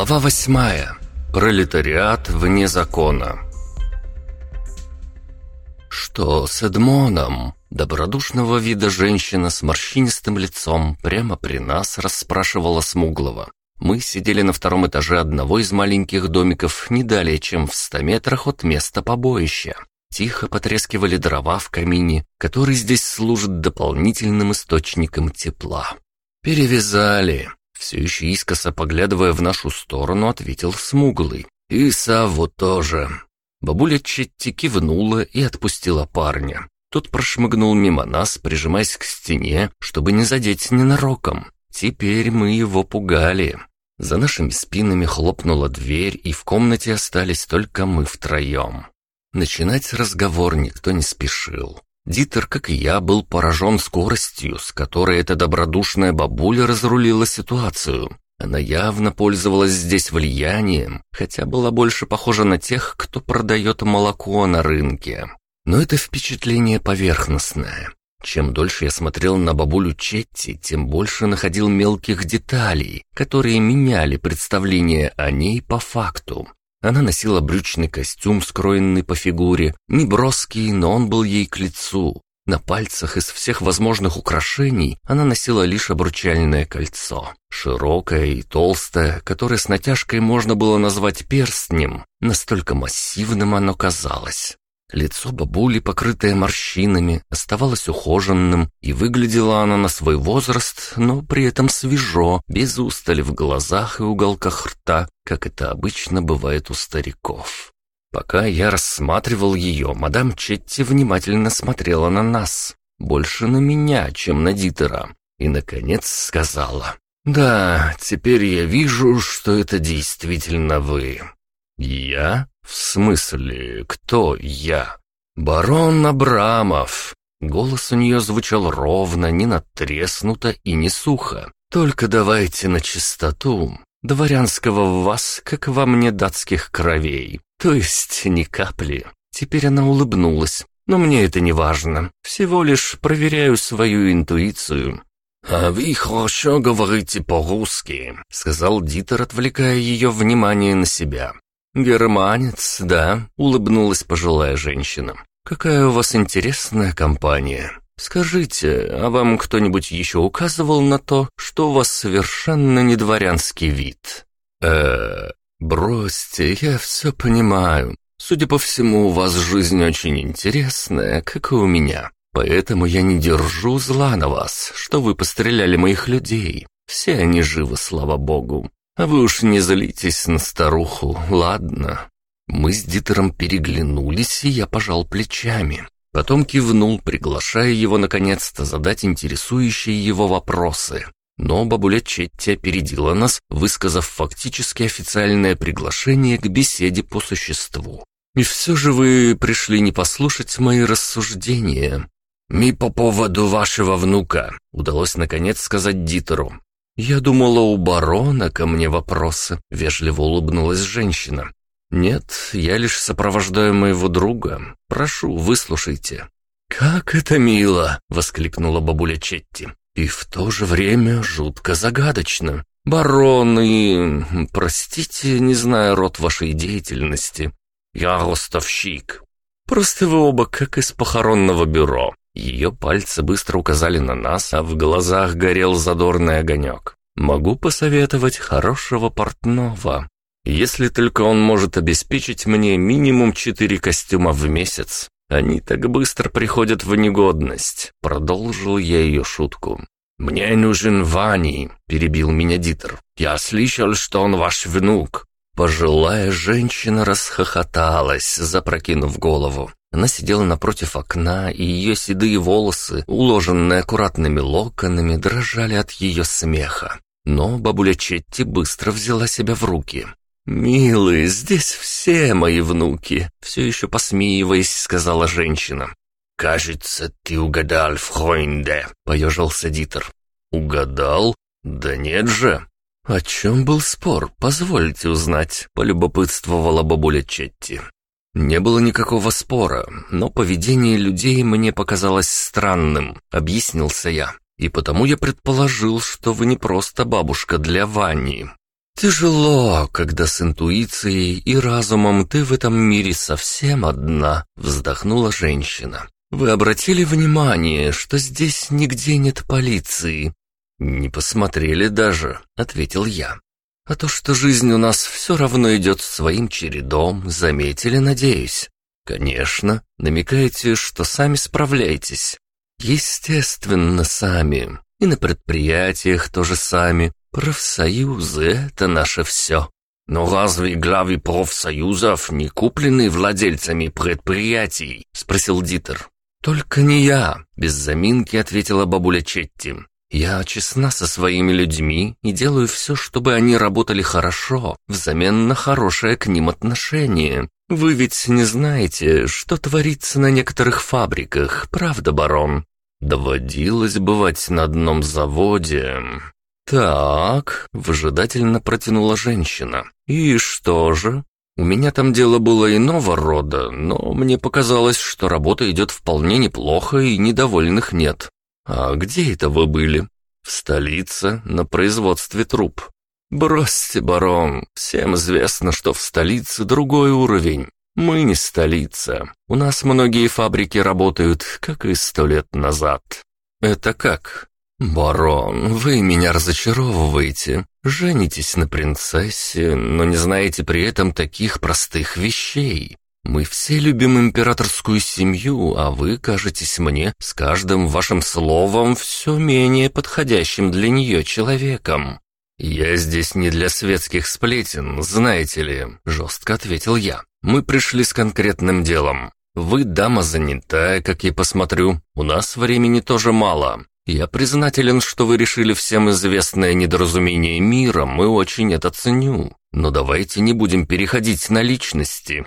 Глава восьмая. Пролетариат вне закона. Что с Эдмоном? Добродушного вида женщина с морщинистым лицом прямо при нас расспрашивала Смуглова. Мы сидели на втором этаже одного из маленьких домиков, не далее, чем в ста метрах от места побоища. Тихо потрескивали дрова в камине, который здесь служит дополнительным источником тепла. «Перевязали», все еще искоса поглядывая в нашу сторону, ответил смуглый. «И Саву тоже». Бабуля Четти кивнула и отпустила парня. Тот прошмыгнул мимо нас, прижимаясь к стене, чтобы не задеть ненароком. Теперь мы его пугали. За нашими спинами хлопнула дверь, и в комнате остались только мы втроем. Начинать разговор никто не спешил. Дитер, как и я, был поражен скоростью, с которой эта добродушная бабуля разрулила ситуацию. Она явно пользовалась здесь влиянием, хотя была больше похожа на тех, кто продает молоко на рынке. Но это впечатление поверхностное. Чем дольше я смотрел на бабулю Четти, тем больше находил мелких деталей, которые меняли представление о ней по факту. Она носила брючный костюм, скроенный по фигуре, неброский, но он был ей к лицу. На пальцах из всех возможных украшений она носила лишь обручальное кольцо. Широкое и толстое, которое с натяжкой можно было назвать перстнем. Настолько массивным оно казалось. Лицо бабули, покрытое морщинами, оставалось ухоженным, и выглядела она на свой возраст, но при этом свежо, без устали в глазах и уголках рта, как это обычно бывает у стариков. Пока я рассматривал ее, мадам Четти внимательно смотрела на нас, больше на меня, чем на Дитера, и, наконец, сказала, «Да, теперь я вижу, что это действительно вы». «Я?» «В смысле, кто я?» «Барон Абрамов». Голос у нее звучал ровно, не надтреснуто и не сухо. «Только давайте на чистоту. Дворянского в вас, как во мне датских кровей. То есть ни капли». Теперь она улыбнулась. «Но мне это не важно. Всего лишь проверяю свою интуицию». «А вы хорошо говорите по-русски», — сказал Дитер, отвлекая ее внимание на себя. «Германец, да», — улыбнулась пожилая женщина. «Какая у вас интересная компания. Скажите, а вам кто-нибудь еще указывал на то, что у вас совершенно не дворянский вид?» «Э-э, бросьте, я все понимаю. Судя по всему, у вас жизнь очень интересная, как и у меня. Поэтому я не держу зла на вас, что вы постреляли моих людей. Все они живы, слава богу. А вы уж не злитесь на старуху, ладно?» Мы с Дитером переглянулись, и я пожал плечами. Потом кивнул, приглашая его наконец-то задать интересующие его вопросы. Но бабуля Четти опередила нас, высказав фактически официальное приглашение к беседе по существу. «И все же вы пришли не послушать мои рассуждения». «Ми по поводу вашего внука», — удалось наконец сказать Дитеру. «Я думала, у барона ко мне вопросы», — вежливо улыбнулась женщина. «Нет, я лишь сопровождаю моего друга. Прошу, выслушайте». «Как это мило!» — воскликнула бабуля Четти. «И в то же время жутко загадочно. Барон и... Простите, не знаю род вашей деятельности. Я ростовщик. Просто вы оба как из похоронного бюро. Ее пальцы быстро указали на нас, а в глазах горел задорный огонек. «Могу посоветовать хорошего портного, если только он может обеспечить мне минимум четыре костюма в месяц. Они так быстро приходят в негодность», — продолжил я ее шутку. «Мне нужен Вани», — перебил меня Дитер. «Я слышал, что он ваш внук». Пожилая женщина расхохоталась, запрокинув голову. Она сидела напротив окна, и ее седые волосы, уложенные аккуратными локонами, дрожали от ее смеха. Но бабуля Четти быстро взяла себя в руки. «Милые, здесь все мои внуки», — все еще посмеиваясь, сказала женщина. «Кажется, ты угадал, Фройнде», — поежился Дитер. «Угадал? Да нет же». «О чем был спор? Позвольте узнать», — полюбопытствовала бабуля Четти. «Не было никакого спора, но поведение людей мне показалось странным», — объяснился я. «И потому я предположил, что вы не просто бабушка для Вани». «Тяжело, когда с интуицией и разумом ты в этом мире совсем одна», — вздохнула женщина. «Вы обратили внимание, что здесь нигде нет полиции?» «Не посмотрели даже», — ответил я. «А то, что жизнь у нас все равно идет своим чередом, заметили, надеюсь?» «Конечно. Намекаете, что сами справляетесь?» «Естественно, сами. И на предприятиях тоже сами. Профсоюзы — это наше все. Но разве главы профсоюзов не куплены владельцами предприятий? Спросил Дитер. Только не я, без заминки ответила бабуля Четти. Я честна со своими людьми и делаю все, чтобы они работали хорошо, взамен на хорошее к ним отношение. Вы ведь не знаете, что творится на некоторых фабриках, правда, барон? Доводилось бывать на одном заводе. «Так», — выжидательно протянула женщина. «И что же?» «У меня там дело было иного рода, но мне показалось, что работа идет вполне неплохо и недовольных нет. А где это вы были?» «В столице, на производстве труб». «Бросьте, барон, всем известно, что в столице другой уровень. Мы не столица. У нас многие фабрики работают, как и сто лет назад». «Это как?» «Барон, вы меня разочаровываете. Женитесь на принцессе, но не знаете при этом таких простых вещей. Мы все любим императорскую семью, а вы кажетесь мне с каждым вашим словом все менее подходящим для нее человеком». «Я здесь не для светских сплетен, знаете ли», — жестко ответил я. «Мы пришли с конкретным делом. Вы дама занятая, как я посмотрю. У нас времени тоже мало. Я признателен, что вы решили всем известное недоразумение миром и очень это ценю. Но давайте не будем переходить на личности.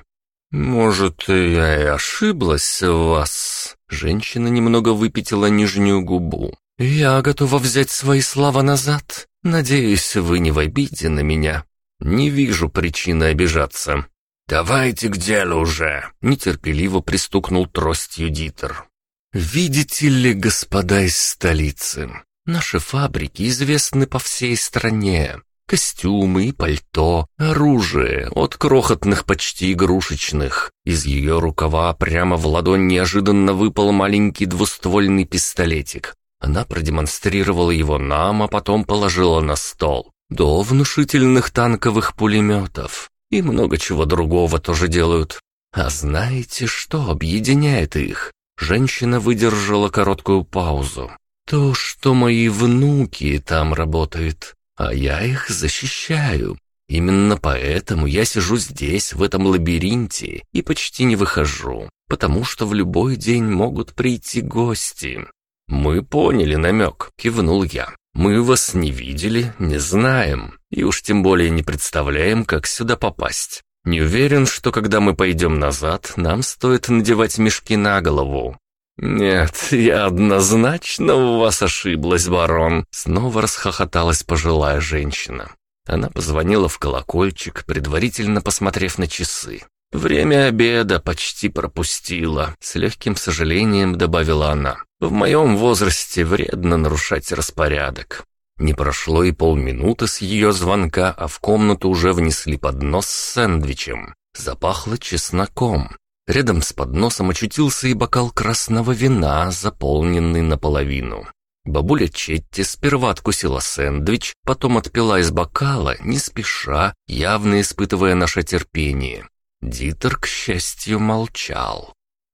Может, я и ошиблась в вас? Женщина немного выпятила нижнюю губу. Я готова взять свои слова назад. Надеюсь, вы не в обиде на меня. Не вижу причины обижаться. «Давайте к делу уже!» — нетерпеливо пристукнул тростью Дитер. «Видите ли, господа из столицы, наши фабрики известны по всей стране. Костюмы пальто, оружие, от крохотных почти игрушечных. Из ее рукава прямо в ладонь неожиданно выпал маленький двуствольный пистолетик. Она продемонстрировала его нам, а потом положила на стол. До внушительных танковых пулеметов. И много чего другого тоже делают. А знаете, что объединяет их? Женщина выдержала короткую паузу. «То, что мои внуки там работают, а я их защищаю. Именно поэтому я сижу здесь, в этом лабиринте, и почти не выхожу, потому что в любой день могут прийти гости». «Мы поняли намек», — кивнул я. «Мы вас не видели, не знаем, и уж тем более не представляем, как сюда попасть. Не уверен, что когда мы пойдем назад, нам стоит надевать мешки на голову. «Нет, я однозначно у вас ошиблась, барон!» Снова расхохоталась пожилая женщина. Она позвонила в колокольчик, предварительно посмотрев на часы. «Время обеда почти пропустила», — с легким сожалением добавила она. «В моем возрасте вредно нарушать распорядок. Не прошло и полминуты с ее звонка, а в комнату уже внесли поднос с сэндвичем. Запахло чесноком. Рядом с подносом очутился и бокал красного вина, заполненный наполовину. Бабуля Четти сперва откусила сэндвич, потом отпила из бокала, не спеша, явно испытывая наше терпение. Дитер, к счастью, молчал.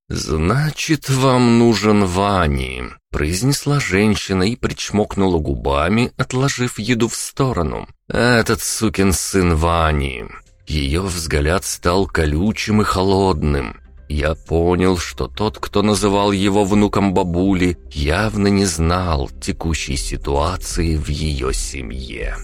«Значит, вам нужен Вани», — произнесла женщина и причмокнула губами, отложив еду в сторону. «Этот сукин сын Вани». Ее взгляд стал колючим и холодным. Я понял, что тот, кто называл его внуком бабули, явно не знал текущей ситуации в ее семье.